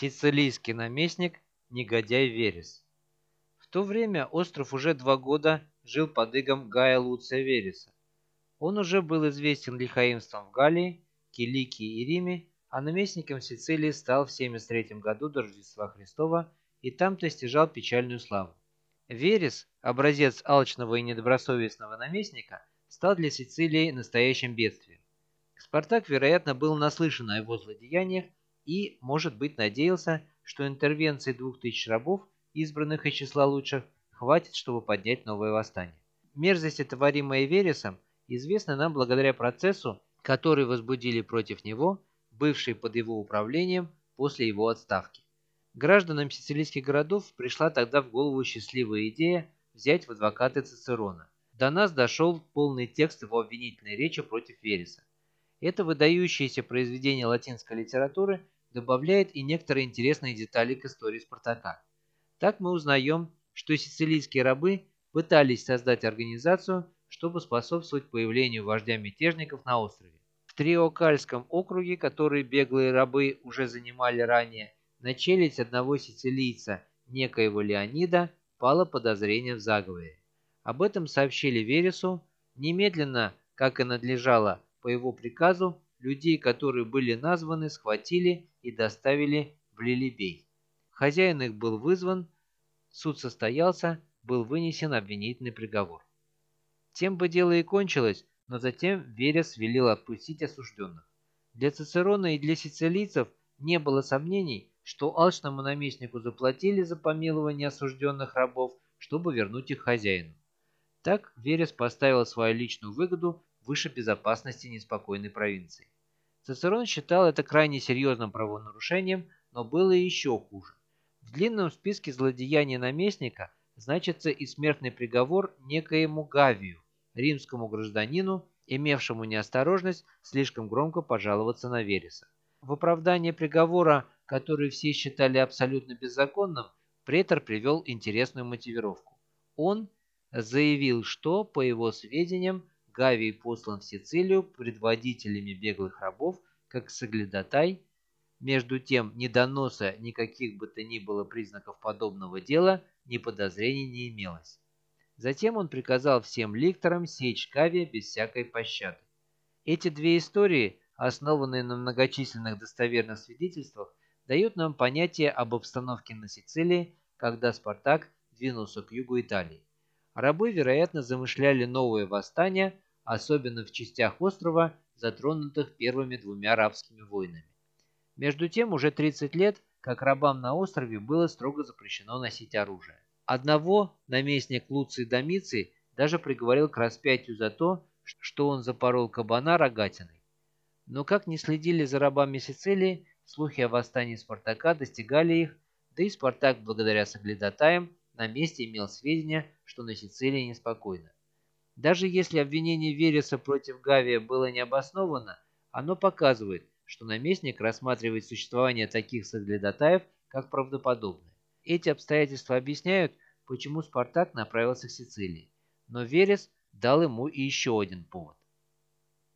Сицилийский наместник – негодяй Верес. В то время остров уже два года жил под игом Гая Луция Вереса. Он уже был известен лихаимством в Галлии, Киликии и Риме, а наместником Сицилии стал в 73 году до Рождества Христова и там-то стяжал печальную славу. Верес, образец алчного и недобросовестного наместника, стал для Сицилии настоящим бедствием. Спартак, вероятно, был наслышан о его злодеяниях и, может быть, надеялся, что интервенции двух тысяч рабов, избранных из числа лучших, хватит, чтобы поднять новое восстание. Мерзость, творимая Вересом, известна нам благодаря процессу, который возбудили против него, бывшие под его управлением после его отставки. Гражданам сицилийских городов пришла тогда в голову счастливая идея взять в адвокаты Цицерона. До нас дошел полный текст его обвинительной речи против Вереса. Это выдающееся произведение латинской литературы добавляет и некоторые интересные детали к истории Спартака. Так мы узнаем, что сицилийские рабы пытались создать организацию, чтобы способствовать появлению вождя мятежников на острове. В Триокальском округе, который беглые рабы уже занимали ранее, на челюсть одного сицилийца, некоего Леонида, пало подозрение в заговоре. Об этом сообщили Вересу. Немедленно, как и надлежало по его приказу, людей, которые были названы, схватили и доставили в Лилибей. Хозяин их был вызван, суд состоялся, был вынесен обвинительный приговор. Тем бы дело и кончилось, но затем Верес велел отпустить осужденных. Для Цицерона и для сицилийцев не было сомнений, что алчному наместнику заплатили за помилование осужденных рабов, чтобы вернуть их хозяину. Так Верес поставил свою личную выгоду выше безопасности неспокойной провинции. Цицерон считал это крайне серьезным правонарушением, но было еще хуже. В длинном списке злодеяний наместника значится и смертный приговор некоему Гавию, римскому гражданину, имевшему неосторожность слишком громко пожаловаться на Вереса. В оправдание приговора который все считали абсолютно беззаконным, претор привел интересную мотивировку. Он заявил, что, по его сведениям, Гавий послан в Сицилию предводителями беглых рабов, как соглядатай. Между тем, ни доноса, никаких бы то ни было признаков подобного дела, ни подозрений не имелось. Затем он приказал всем ликторам сечь Гавия без всякой пощады. Эти две истории, основанные на многочисленных достоверных свидетельствах, дают нам понятие об обстановке на Сицилии, когда Спартак двинулся к югу Италии. Рабы, вероятно, замышляли новое восстание, особенно в частях острова, затронутых первыми двумя арабскими войнами. Между тем, уже 30 лет, как рабам на острове было строго запрещено носить оружие. Одного наместник Луций Домиций даже приговорил к распятию за то, что он запорол кабана рогатиной. Но как не следили за рабами Сицилии, Слухи о восстании Спартака достигали их, да и Спартак, благодаря соглядатаям, на месте имел сведения, что на Сицилии неспокойно. Даже если обвинение Вереса против Гавия было необосновано, оно показывает, что наместник рассматривает существование таких соглядатаев как правдоподобное. Эти обстоятельства объясняют, почему Спартак направился к Сицилии. Но Верес дал ему и еще один повод.